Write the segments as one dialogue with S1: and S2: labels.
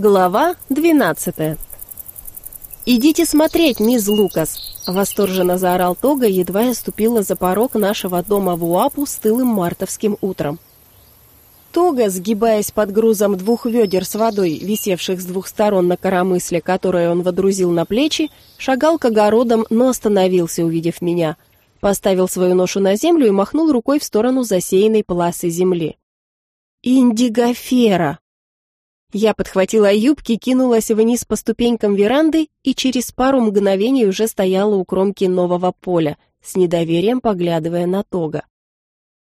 S1: Глава 12 «Идите смотреть, мисс Лукас!» — восторженно заорал Тога, едва я ступила за порог нашего дома в Уапу с тылым мартовским утром. Тога, сгибаясь под грузом двух ведер с водой, висевших с двух сторон на коромысле, которое он водрузил на плечи, шагал к огородам, но остановился, увидев меня. Поставил свою ношу на землю и махнул рукой в сторону засеянной полосы земли. «Индигофера!» Я подхватила юбки, кинулась вниз по ступенькам веранды и через пару мгновений уже стояла у кромки нового поля, с недоверием поглядывая на Тога.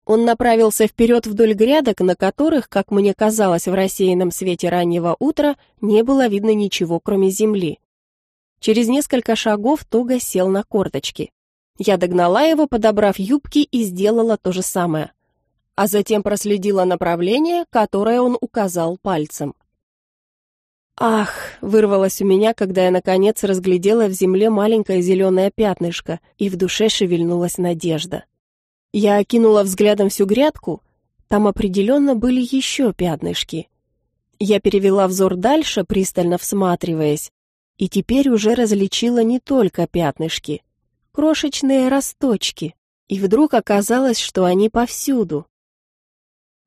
S1: Он направился вперед вдоль грядок, на которых, как мне казалось в рассеянном свете раннего утра, не было видно ничего, кроме земли. Через несколько шагов Тога сел на корточки. Я догнала его, подобрав юбки, и сделала то же самое. А затем проследила направление, которое он указал пальцем. «Ах!» — вырвалось у меня, когда я, наконец, разглядела в земле маленькое зеленое пятнышко, и в душе шевельнулась надежда. Я окинула взглядом всю грядку, там определенно были еще пятнышки. Я перевела взор дальше, пристально всматриваясь, и теперь уже различила не только пятнышки, крошечные росточки, и вдруг оказалось, что они повсюду.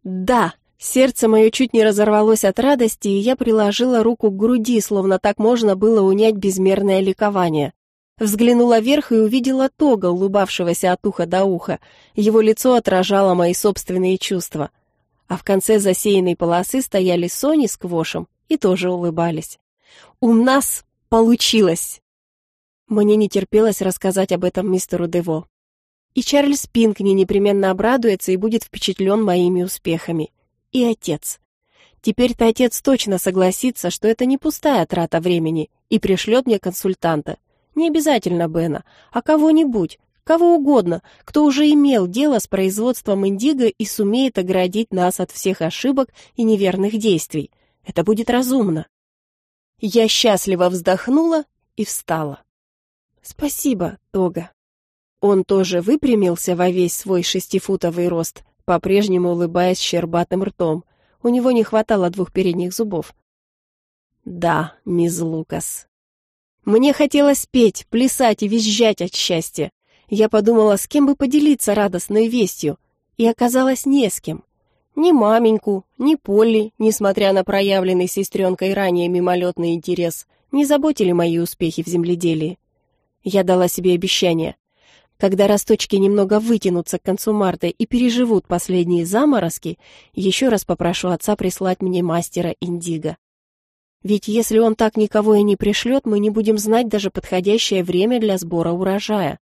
S1: «Да!» Сердце мое чуть не разорвалось от радости, и я приложила руку к груди, словно так можно было унять безмерное ликование. Взглянула вверх и увидела Тога, улыбавшегося от уха до уха. Его лицо отражало мои собственные чувства. А в конце засеянной полосы стояли Сони с Квошем и тоже улыбались. «У нас получилось!» Мне не терпелось рассказать об этом мистеру Дево. И Чарльз Пинкни непременно обрадуется и будет впечатлен моими успехами и отец. Теперь-то отец точно согласится, что это не пустая трата времени, и пришлет мне консультанта. Не обязательно Бена, а кого-нибудь, кого угодно, кто уже имел дело с производством индиго и сумеет оградить нас от всех ошибок и неверных действий. Это будет разумно. Я счастливо вздохнула и встала. Спасибо, Тога. Он тоже выпрямился во весь свой шестифутовый рост, по-прежнему улыбаясь щербатым ртом. У него не хватало двух передних зубов. «Да, мисс Лукас». Мне хотелось петь, плясать и визжать от счастья. Я подумала, с кем бы поделиться радостной вестью, и оказалось не с кем. Ни маменьку, ни Полли, несмотря на проявленный сестренкой ранее мимолетный интерес, не заботили мои успехи в земледелии. Я дала себе обещание. Когда росточки немного вытянутся к концу марта и переживут последние заморозки, еще раз попрошу отца прислать мне мастера индиго. Ведь если он так никого и не пришлет, мы не будем знать даже подходящее время для сбора урожая.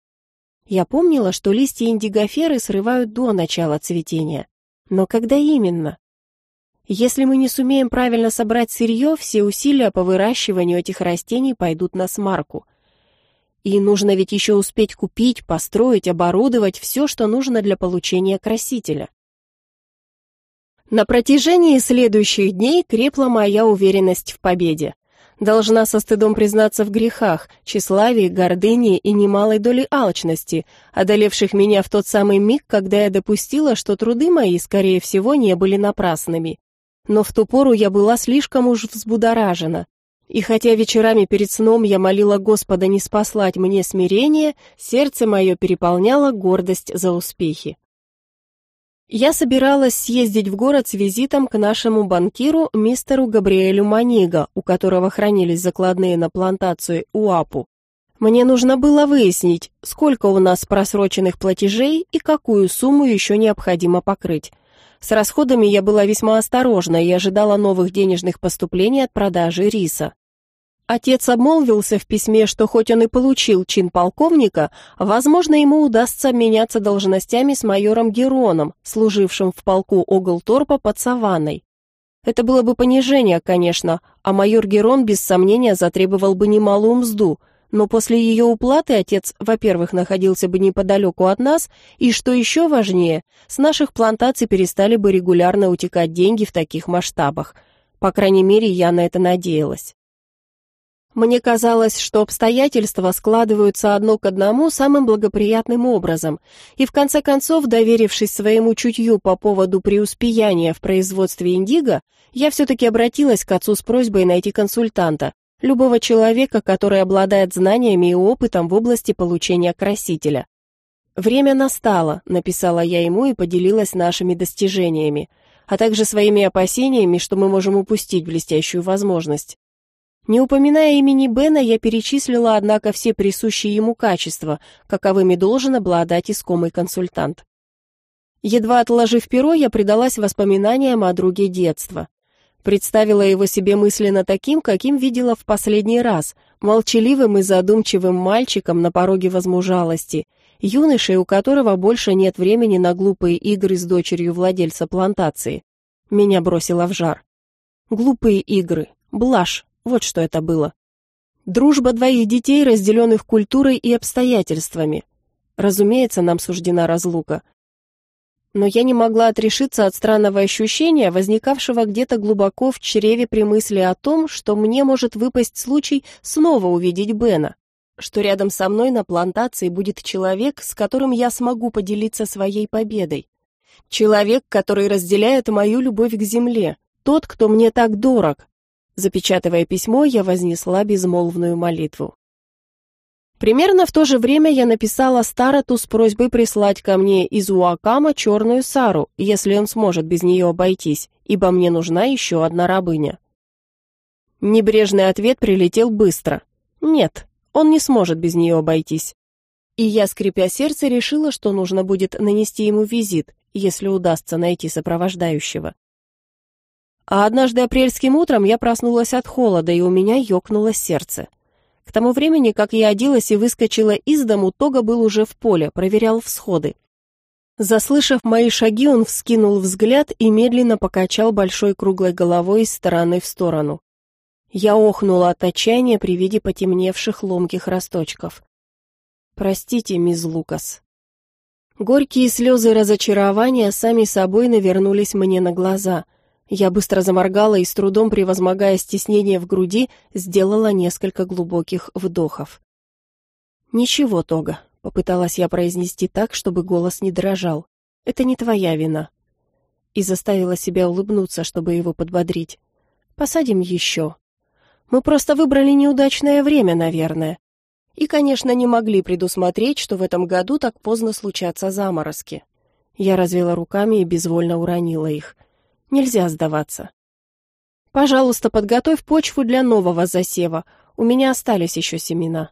S1: Я помнила, что листья индигоферы срывают до начала цветения. Но когда именно? Если мы не сумеем правильно собрать сырье, все усилия по выращиванию этих растений пойдут на смарку — и нужно ведь еще успеть купить, построить, оборудовать все, что нужно для получения красителя. На протяжении следующих дней крепла моя уверенность в победе. Должна со стыдом признаться в грехах, тщеславии, гордыне и немалой доли алчности, одолевших меня в тот самый миг, когда я допустила, что труды мои, скорее всего, не были напрасными. Но в ту пору я была слишком уж взбудоражена, и хотя вечерами перед сном я молила Господа не спаслать мне смирение, сердце мое переполняло гордость за успехи. Я собиралась съездить в город с визитом к нашему банкиру мистеру Габриэлю Маниго, у которого хранились закладные на плантацию УАПу. Мне нужно было выяснить, сколько у нас просроченных платежей и какую сумму еще необходимо покрыть. С расходами я была весьма осторожна и ожидала новых денежных поступлений от продажи риса. Отец обмолвился в письме, что хоть он и получил чин полковника, возможно, ему удастся меняться должностями с майором Героном, служившим в полку Оглторпа под Саванной. Это было бы понижение, конечно, а майор Герон без сомнения затребовал бы немалую мзду, но после ее уплаты отец, во-первых, находился бы неподалеку от нас, и, что еще важнее, с наших плантаций перестали бы регулярно утекать деньги в таких масштабах. По крайней мере, я на это надеялась. Мне казалось, что обстоятельства складываются одно к одному самым благоприятным образом, и в конце концов, доверившись своему чутью по поводу преуспеяния в производстве индиго, я все-таки обратилась к отцу с просьбой найти консультанта, любого человека, который обладает знаниями и опытом в области получения красителя. «Время настало», — написала я ему и поделилась нашими достижениями, а также своими опасениями, что мы можем упустить блестящую возможность. Не упоминая имени Бена, я перечислила, однако, все присущие ему качества, каковыми должен обладать искомый консультант. Едва отложив перо, я предалась воспоминаниям о друге детства. Представила его себе мысленно таким, каким видела в последний раз, молчаливым и задумчивым мальчиком на пороге возмужалости, юношей, у которого больше нет времени на глупые игры с дочерью владельца плантации. Меня бросило в жар. Глупые игры, блажь, вот что это было. Дружба двоих детей, разделенных культурой и обстоятельствами. Разумеется, нам суждена разлука. Но я не могла отрешиться от странного ощущения, возникавшего где-то глубоко в чреве при мысли о том, что мне может выпасть случай снова увидеть Бена, что рядом со мной на плантации будет человек, с которым я смогу поделиться своей победой. Человек, который разделяет мою любовь к земле, тот, кто мне так дорог, Запечатывая письмо, я вознесла безмолвную молитву. Примерно в то же время я написала Староту с просьбой прислать ко мне из Уакама черную Сару, если он сможет без нее обойтись, ибо мне нужна еще одна рабыня. Небрежный ответ прилетел быстро. Нет, он не сможет без нее обойтись. И я, скрипя сердце, решила, что нужно будет нанести ему визит, если удастся найти сопровождающего. А однажды апрельским утром я проснулась от холода, и у меня ёкнуло сердце. К тому времени, как я оделась и выскочила из дому, Тога был уже в поле, проверял всходы. Заслышав мои шаги, он вскинул взгляд и медленно покачал большой круглой головой из стороны в сторону. Я охнула от отчаяния при виде потемневших ломких росточков. «Простите, мисс Лукас». Горькие слезы разочарования сами собой навернулись мне на глаза — я быстро заморгала и, с трудом превозмогая стеснение в груди, сделала несколько глубоких вдохов. «Ничего, Тога», — попыталась я произнести так, чтобы голос не дрожал. «Это не твоя вина». И заставила себя улыбнуться, чтобы его подбодрить. «Посадим еще. Мы просто выбрали неудачное время, наверное. И, конечно, не могли предусмотреть, что в этом году так поздно случатся заморозки». Я развела руками и безвольно уронила их — Нельзя сдаваться. Пожалуйста, подготовь почву для нового засева. У меня остались еще семена.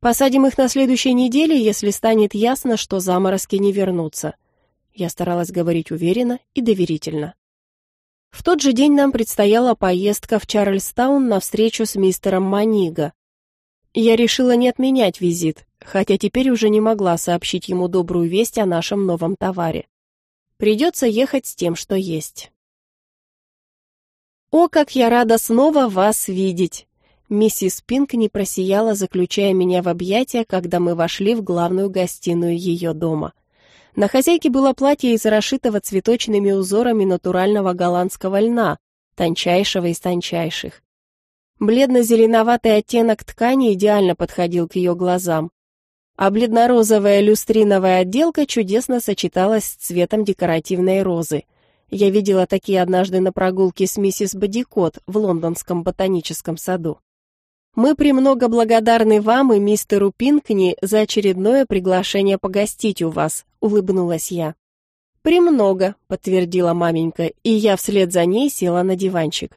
S1: Посадим их на следующей неделе, если станет ясно, что заморозки не вернутся. Я старалась говорить уверенно и доверительно. В тот же день нам предстояла поездка в Чарльстаун на встречу с мистером Маниго. Я решила не отменять визит, хотя теперь уже не могла сообщить ему добрую весть о нашем новом товаре. Придется ехать с тем, что есть. «О, как я рада снова вас видеть!» Миссис Пинкни просияла, заключая меня в объятия, когда мы вошли в главную гостиную ее дома. На хозяйке было платье из расшитого цветочными узорами натурального голландского льна, тончайшего из тончайших. Бледно-зеленоватый оттенок ткани идеально подходил к ее глазам, а бледно-розовая люстриновая отделка чудесно сочеталась с цветом декоративной розы — я видела такие однажды на прогулке с миссис Бодикот в лондонском ботаническом саду. Мы премного благодарны вам и мистеру Пинкни за очередное приглашение погостить у вас, улыбнулась я. Премного, подтвердила маменька, и я вслед за ней села на диванчик.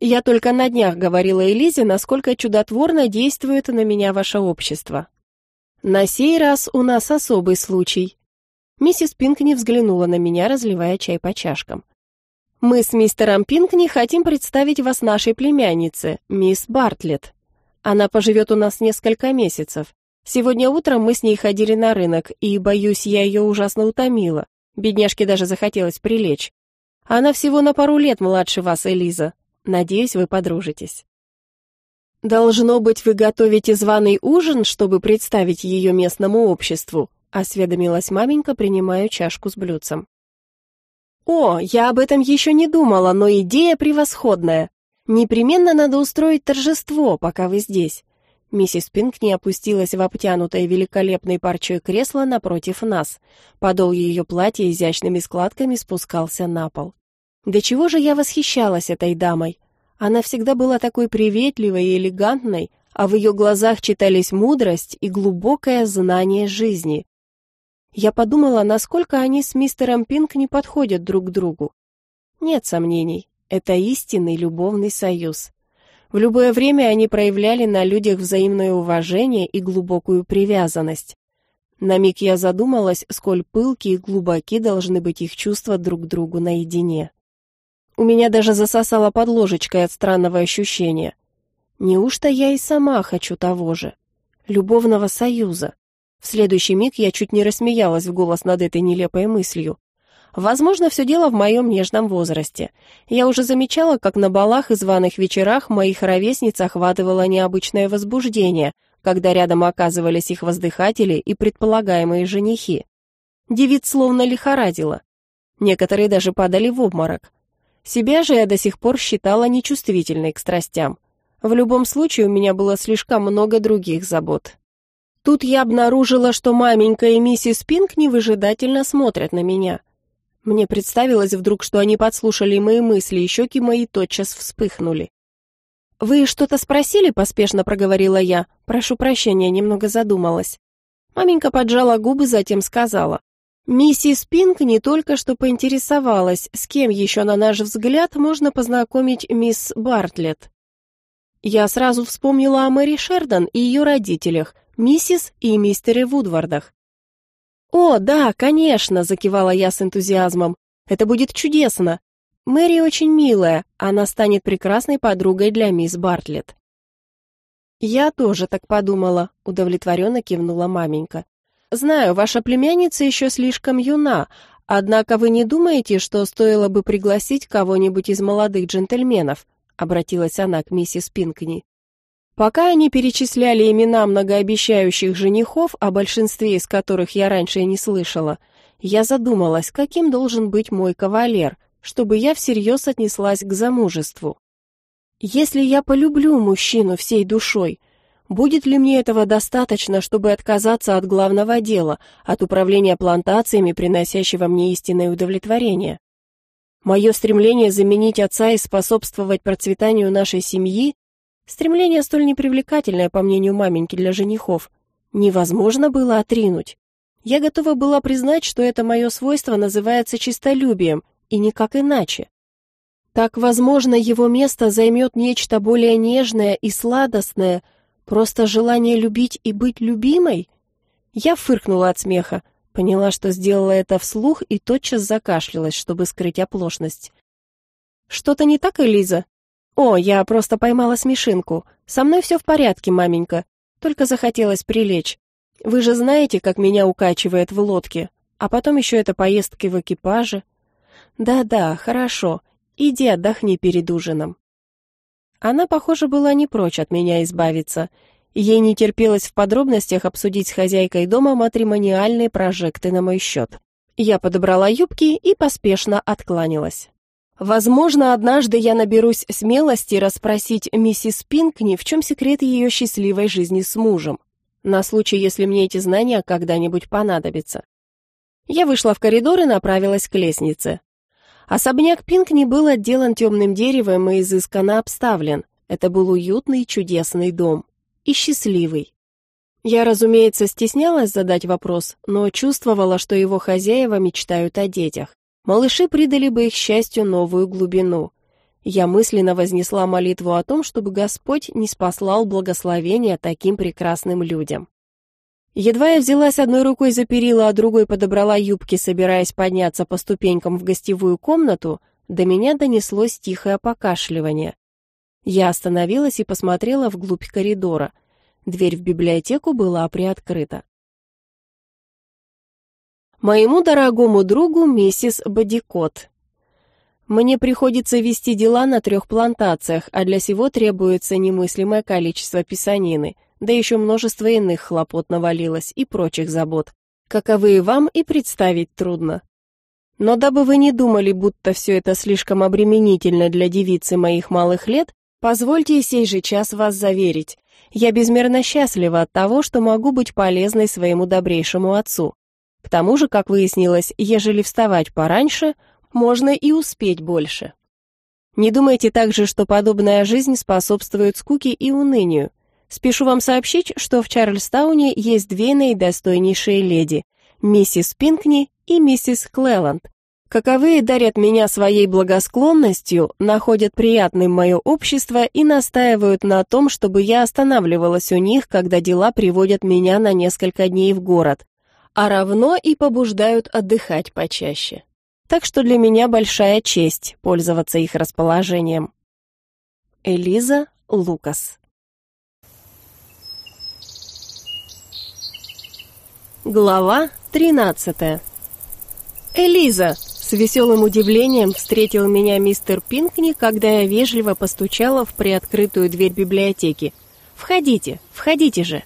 S1: Я только на днях говорила Элизе, насколько чудотворно действует на меня ваше общество. На сей раз у нас особый случай. Миссис Пинкни взглянула на меня, разливая чай по чашкам. «Мы с мистером Пинкни хотим представить вас нашей племяннице, мисс Бартлетт. Она поживет у нас несколько месяцев. Сегодня утром мы с ней ходили на рынок, и, боюсь, я ее ужасно утомила. Бедняжке даже захотелось прилечь. Она всего на пару лет младше вас, Элиза. Надеюсь, вы подружитесь». «Должно быть, вы готовите званый ужин, чтобы представить ее местному обществу», осведомилась маменька, принимая чашку с блюдцем. «О, я об этом еще не думала, но идея превосходная. Непременно надо устроить торжество, пока вы здесь. Миссис Пинкни опустилась в обтянутое великолепной парчой кресло напротив нас. Подол ее платья изящными складками спускался на пол. До чего же я восхищалась этой дамой? Она всегда была такой приветливой и элегантной, а в ее глазах читались мудрость и глубокое знание жизни. Я подумала, насколько они с мистером Пинк не подходят друг к другу. Нет сомнений, это истинный любовный союз. В любое время они проявляли на людях взаимное уважение и глубокую привязанность. На миг я задумалась, сколь пылки и глубоки должны быть их чувства друг к другу наедине. У меня даже засосало под ложечкой от странного ощущения. Неужто я и сама хочу того же? Любовного союза. В следующий миг я чуть не рассмеялась в голос над этой нелепой мыслью. Возможно, все дело в моем нежном возрасте. Я уже замечала, как на балах и званых вечерах моих ровесниц охватывало необычное возбуждение, когда рядом оказывались их воздыхатели и предполагаемые женихи. Девиц словно лихорадило. Некоторые даже падали в обморок. Себя же я до сих пор считала нечувствительной к страстям. В любом случае у меня было слишком много других забот. Тут я обнаружила, что маменька и миссис Пинк невыжидательно смотрят на меня. Мне представилось вдруг, что они подслушали мои мысли, и щеки мои тотчас вспыхнули. «Вы что-то спросили?» — поспешно проговорила я. «Прошу прощения, немного задумалась». Маменька поджала губы, затем сказала. Миссис Пинк не только что поинтересовалась, с кем еще, на наш взгляд, можно познакомить мисс Бартлетт. Я сразу вспомнила о Мэри Шердон и ее родителях, миссис и мистере Вудвардах. «О, да, конечно», — закивала я с энтузиазмом. «Это будет чудесно. Мэри очень милая, она станет прекрасной подругой для мисс Бартлетт». «Я тоже так подумала», — удовлетворенно кивнула маменька. Знаю, ваша племянница еще слишком юна, однако вы не думаете, что стоило бы пригласить кого-нибудь из молодых джентльменов?» — обратилась она к миссис Пинкни. Пока они перечисляли имена многообещающих женихов, о большинстве из которых я раньше и не слышала, я задумалась, каким должен быть мой кавалер, чтобы я всерьез отнеслась к замужеству. Если я полюблю мужчину всей душой — Будет ли мне этого достаточно, чтобы отказаться от главного дела, от управления плантациями, приносящего мне истинное удовлетворение? Мое стремление заменить отца и способствовать процветанию нашей семьи, стремление столь непривлекательное, по мнению маменьки, для женихов, невозможно было отринуть. Я готова была признать, что это мое свойство называется чистолюбием, и никак иначе. Так, возможно, его место займет нечто более нежное и сладостное – Просто желание любить и быть любимой? Я фыркнула от смеха, поняла, что сделала это вслух и тотчас закашлялась, чтобы скрыть оплошность. Что-то не так, Элиза? О, я просто поймала смешинку. Со мной все в порядке, маменька. Только захотелось прилечь. Вы же знаете, как меня укачивает в лодке. А потом еще это поездки в экипаже. Да-да, хорошо. Иди отдохни перед ужином. Она, похоже, была не прочь от меня избавиться. Ей не терпелось в подробностях обсудить с хозяйкой дома матримониальные прожекты на мой счет. Я подобрала юбки и поспешно откланялась. Возможно, однажды я наберусь смелости расспросить миссис Пинкни, в чем секрет ее счастливой жизни с мужем, на случай, если мне эти знания когда-нибудь понадобятся. Я вышла в коридор и направилась к лестнице. Особняк Пинкни был отделан темным деревом и изысканно обставлен. Это был уютный, чудесный дом. И счастливый. Я, разумеется, стеснялась задать вопрос, но чувствовала, что его хозяева мечтают о детях. Малыши придали бы их счастью новую глубину. Я мысленно вознесла молитву о том, чтобы Господь не спаслал благословения таким прекрасным людям. Едва я взялась одной рукой за перила, а другой подобрала юбки, собираясь подняться по ступенькам в гостевую комнату, до меня донеслось тихое покашливание. Я остановилась и посмотрела вглубь коридора. Дверь в библиотеку была приоткрыта. Моему дорогому другу миссис Бодикот. Мне приходится вести дела на трех плантациях, а для сего требуется немыслимое количество писанины да еще множество иных хлопот навалилось и прочих забот, каковые вам и представить трудно. Но дабы вы не думали, будто все это слишком обременительно для девицы моих малых лет, позвольте сей же час вас заверить. Я безмерно счастлива от того, что могу быть полезной своему добрейшему отцу. К тому же, как выяснилось, ежели вставать пораньше, можно и успеть больше. Не думайте также, что подобная жизнь способствует скуке и унынию. Спешу вам сообщить, что в Чарльстауне есть две наидостойнейшие леди – миссис Пинкни и миссис Клэланд. Каковые дарят меня своей благосклонностью, находят приятным мое общество и настаивают на том, чтобы я останавливалась у них, когда дела приводят меня на несколько дней в город, а равно и побуждают отдыхать почаще. Так что для меня большая честь пользоваться их расположением. Элиза Лукас Глава 13 «Элиза!» — с веселым удивлением встретил меня мистер Пинкни, когда я вежливо постучала в приоткрытую дверь библиотеки. «Входите, входите же!»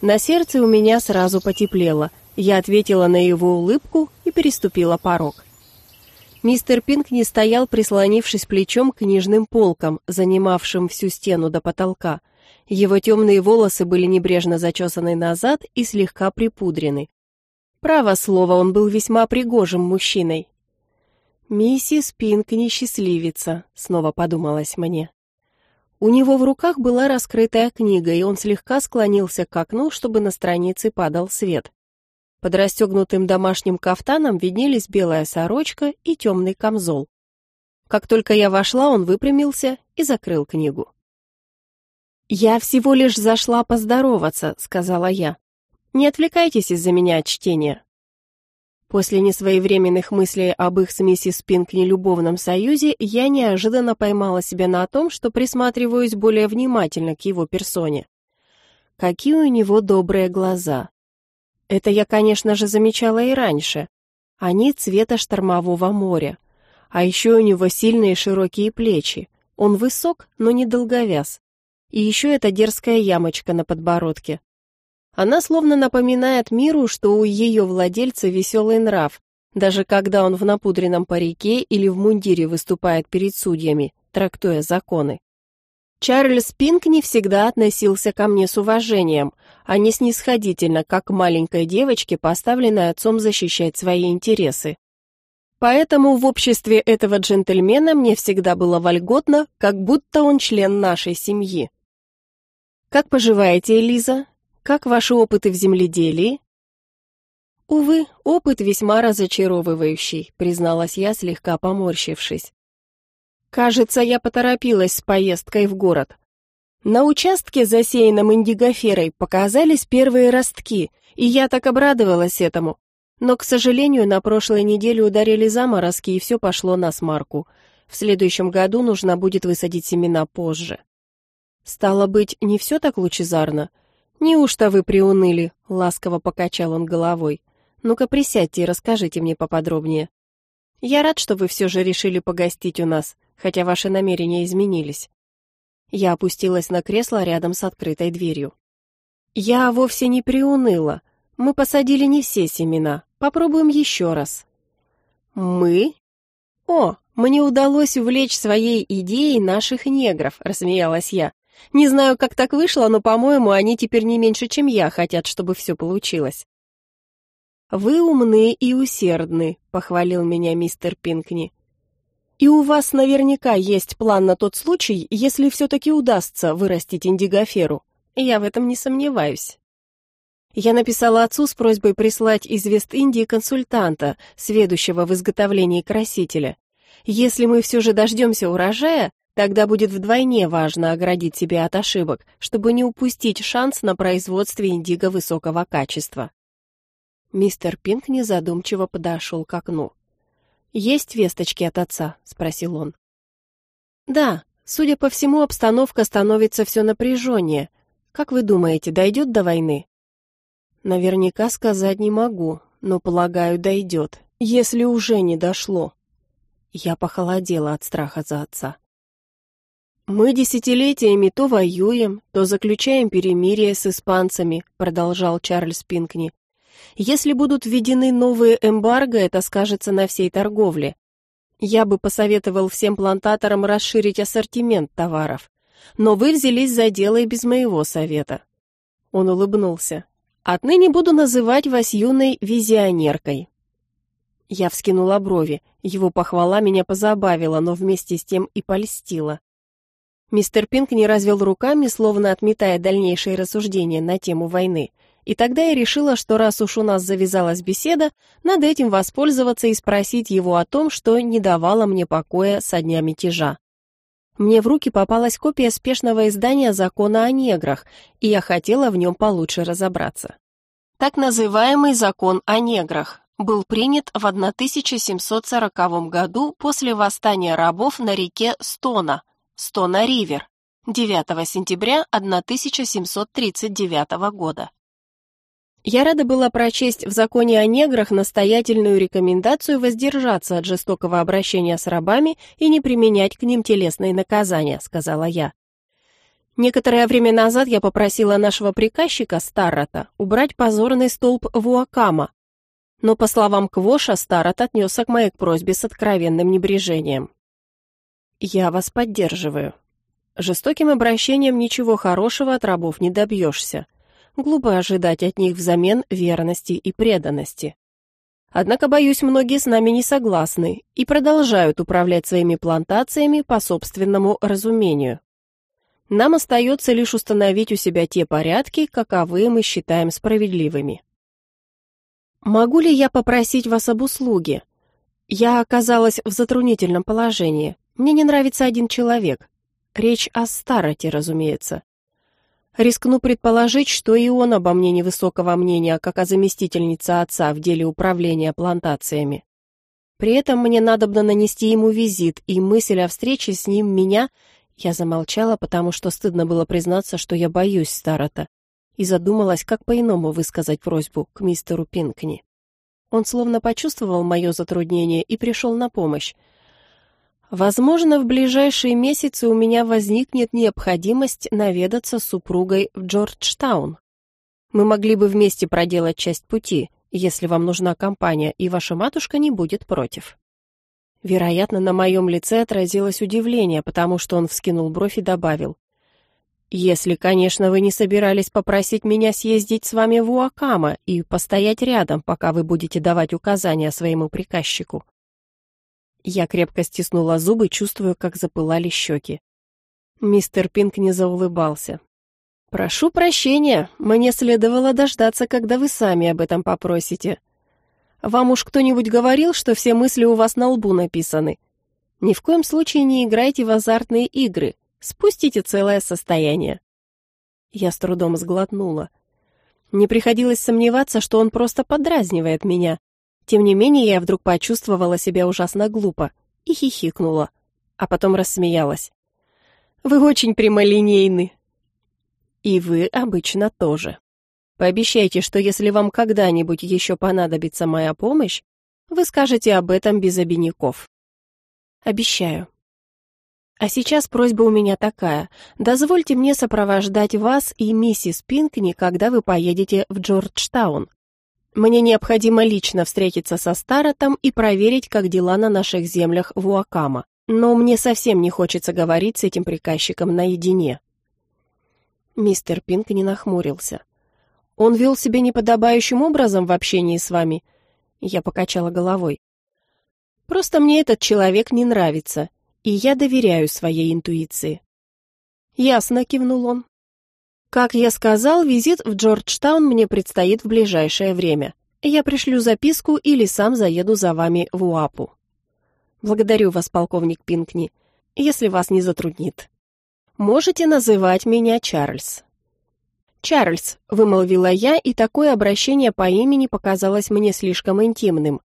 S1: На сердце у меня сразу потеплело. Я ответила на его улыбку и переступила порог. Мистер Пинкни стоял, прислонившись плечом к книжным полкам, занимавшим всю стену до потолка. Его темные волосы были небрежно зачесаны назад и слегка припудрены. Право слово, он был весьма пригожим мужчиной. «Миссис Пинкни счастливица», — снова подумалось мне. У него в руках была раскрытая книга, и он слегка склонился к окну, чтобы на странице падал свет. Под расстегнутым домашним кафтаном виднелись белая сорочка и темный камзол. Как только я вошла, он выпрямился и закрыл книгу. «Я всего лишь зашла поздороваться», — сказала я. «Не отвлекайтесь из-за меня от чтения». После несвоевременных мыслей об их с миссис Пинкни любовном союзе, я неожиданно поймала себя на том, что присматриваюсь более внимательно к его персоне. Какие у него добрые глаза, это я, конечно же, замечала и раньше. Они цвета штормового моря. А еще у него сильные широкие плечи. Он высок, но не долговяз. И еще эта дерзкая ямочка на подбородке. Она словно напоминает миру, что у ее владельца веселый нрав, даже когда он в напудренном парике или в мундире выступает перед судьями, трактуя законы. Чарльз Пинкни всегда относился ко мне с уважением, а не снисходительно, как к маленькой девочке, поставленной отцом защищать свои интересы. Поэтому в обществе этого джентльмена мне всегда было вольготно, как будто он член нашей семьи. «Как поживаете, Элиза? Как ваши опыты в земледелии?» «Увы, опыт весьма разочаровывающий», призналась я, слегка поморщившись. Кажется, я поторопилась с поездкой в город. На участке, засеянном индигоферой, показались первые ростки, и я так обрадовалась этому. Но, к сожалению, на прошлой неделе ударили заморозки, и все пошло на смарку. В следующем году нужно будет высадить семена позже. Стало быть, не все так лучезарно. Неужто вы приуныли? Ласково покачал он головой. Ну-ка присядьте и расскажите мне поподробнее. Я рад, что вы все же решили погостить у нас хотя ваши намерения изменились. Я опустилась на кресло рядом с открытой дверью. Я вовсе не приуныла. Мы посадили не все семена. Попробуем еще раз. Мы? О, мне удалось увлечь своей идеей наших негров, рассмеялась я. Не знаю, как так вышло, но, по-моему, они теперь не меньше, чем я, хотят, чтобы все получилось. Вы умны и усердны, похвалил меня мистер Пинкни. И у вас наверняка есть план на тот случай, если все-таки удастся вырастить индигоферу. Я в этом не сомневаюсь. Я написала отцу с просьбой прислать из Вест-Индии консультанта, сведущего в изготовлении красителя. Если мы все же дождемся урожая, тогда будет вдвойне важно оградить себя от ошибок, чтобы не упустить шанс на производстве индиго высокого качества. Мистер Пинк незадумчиво подошел к окну. «Есть весточки от отца?» — спросил он. «Да, судя по всему, обстановка становится все напряженнее. Как вы думаете, дойдет до войны?» «Наверняка сказать не могу, но, полагаю, дойдет, если уже не дошло». Я похолодела от страха за отца. «Мы десятилетиями то воюем, то заключаем перемирие с испанцами», продолжал Чарльз Пинкни. Если будут введены новые эмбарго, это скажется на всей торговле. Я бы посоветовал всем плантаторам расширить ассортимент товаров. Но вы взялись за дело и без моего совета. Он улыбнулся. Отныне буду называть вас юной визионеркой. Я вскинула брови. Его похвала меня позабавила, но вместе с тем и польстила. Мистер Пинк не развел руками, словно отметая дальнейшие рассуждения на тему войны. И тогда я решила, что раз уж у нас завязалась беседа, надо этим воспользоваться и спросить его о том, что не давало мне покоя со дня мятежа. Мне в руки попалась копия спешного издания «Закона о неграх», и я хотела в нем получше разобраться. Так называемый «Закон о неграх» был принят в 1740 году после восстания рабов на реке Стона, Стона-Ривер, 9 сентября 1739 года. Я рада была прочесть в законе о неграх настоятельную рекомендацию воздержаться от жестокого обращения с рабами и не применять к ним телесные наказания, сказала я. Некоторое время назад я попросила нашего приказчика Старрата убрать позорный столб Вуакама, но, по словам Квоша, Старрат отнесся к моей просьбе с откровенным небрежением. «Я вас поддерживаю. Жестоким обращением ничего хорошего от рабов не добьешься. Глупо ожидать от них взамен верности и преданности. Однако, боюсь, многие с нами не согласны и продолжают управлять своими плантациями по собственному разумению. Нам остается лишь установить у себя те порядки, каковы мы считаем справедливыми. Могу ли я попросить вас об услуге? Я оказалась в затруднительном положении. Мне не нравится один человек. Речь о староте, разумеется. Рискну предположить, что и он обо мне невысокого мнения, как о заместительнице отца в деле управления плантациями. При этом мне надобно нанести ему визит, и мысль о встрече с ним меня... Я замолчала, потому что стыдно было признаться, что я боюсь Старота, и задумалась, как по-иному высказать просьбу к мистеру Пинкни. Он словно почувствовал мое затруднение и пришел на помощь. Возможно, в ближайшие месяцы у меня возникнет необходимость наведаться с супругой в Джорджтаун. Мы могли бы вместе проделать часть пути, если вам нужна компания, и ваша матушка не будет против. Вероятно, на моем лице отразилось удивление, потому что он вскинул бровь и добавил. «Если, конечно, вы не собирались попросить меня съездить с вами в Уакама и постоять рядом, пока вы будете давать указания своему приказчику». Я крепко стиснула зубы, чувствуя, как запылали щеки. Мистер Пинк не заулыбался. «Прошу прощения, мне следовало дождаться, когда вы сами об этом попросите. Вам уж кто-нибудь говорил, что все мысли у вас на лбу написаны? Ни в коем случае не играйте в азартные игры, спустите целое состояние». Я с трудом сглотнула. Не приходилось сомневаться, что он просто подразнивает меня, тем не менее, я вдруг почувствовала себя ужасно глупо и хихикнула, а потом рассмеялась. «Вы очень прямолинейны». «И вы обычно тоже. Пообещайте, что если вам когда-нибудь еще понадобится моя помощь, вы скажете об этом без обиняков». «Обещаю». А сейчас просьба у меня такая. Дозвольте мне сопровождать вас и миссис Пинкни, когда вы поедете в Джорджтаун. Мне необходимо лично встретиться со Старотом и проверить, как дела на наших землях в Уакама. Но мне совсем не хочется говорить с этим приказчиком наедине. Мистер Пинк не нахмурился. Он вел себя неподобающим образом в общении с вами. Я покачала головой. Просто мне этот человек не нравится, и я доверяю своей интуиции. Ясно, кивнул он. Как я сказал, визит в Джорджтаун мне предстоит в ближайшее время. Я пришлю записку или сам заеду за вами в Уапу. Благодарю вас, полковник Пинкни, если вас не затруднит. Можете называть меня Чарльз. Чарльз, вымолвила я, и такое обращение по имени показалось мне слишком интимным.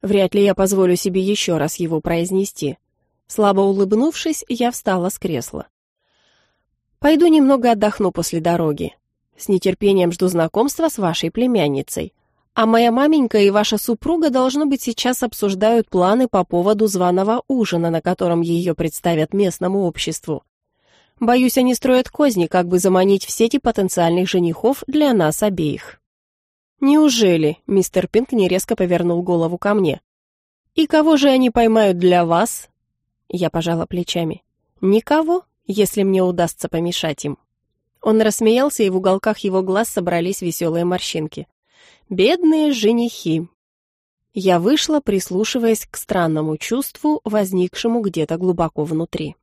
S1: Вряд ли я позволю себе еще раз его произнести. Слабо улыбнувшись, я встала с кресла. Пойду немного отдохну после дороги. С нетерпением жду знакомства с вашей племянницей. А моя маменька и ваша супруга, должно быть, сейчас обсуждают планы по поводу званого ужина, на котором ее представят местному обществу. Боюсь, они строят козни, как бы заманить в сети потенциальных женихов для нас обеих. Неужели? Мистер Пинк резко повернул голову ко мне. И кого же они поймают для вас? Я пожала плечами. Никого, если мне удастся помешать им. Он рассмеялся, и в уголках его глаз собрались веселые морщинки. Бедные женихи. Я вышла, прислушиваясь к странному чувству, возникшему где-то глубоко внутри.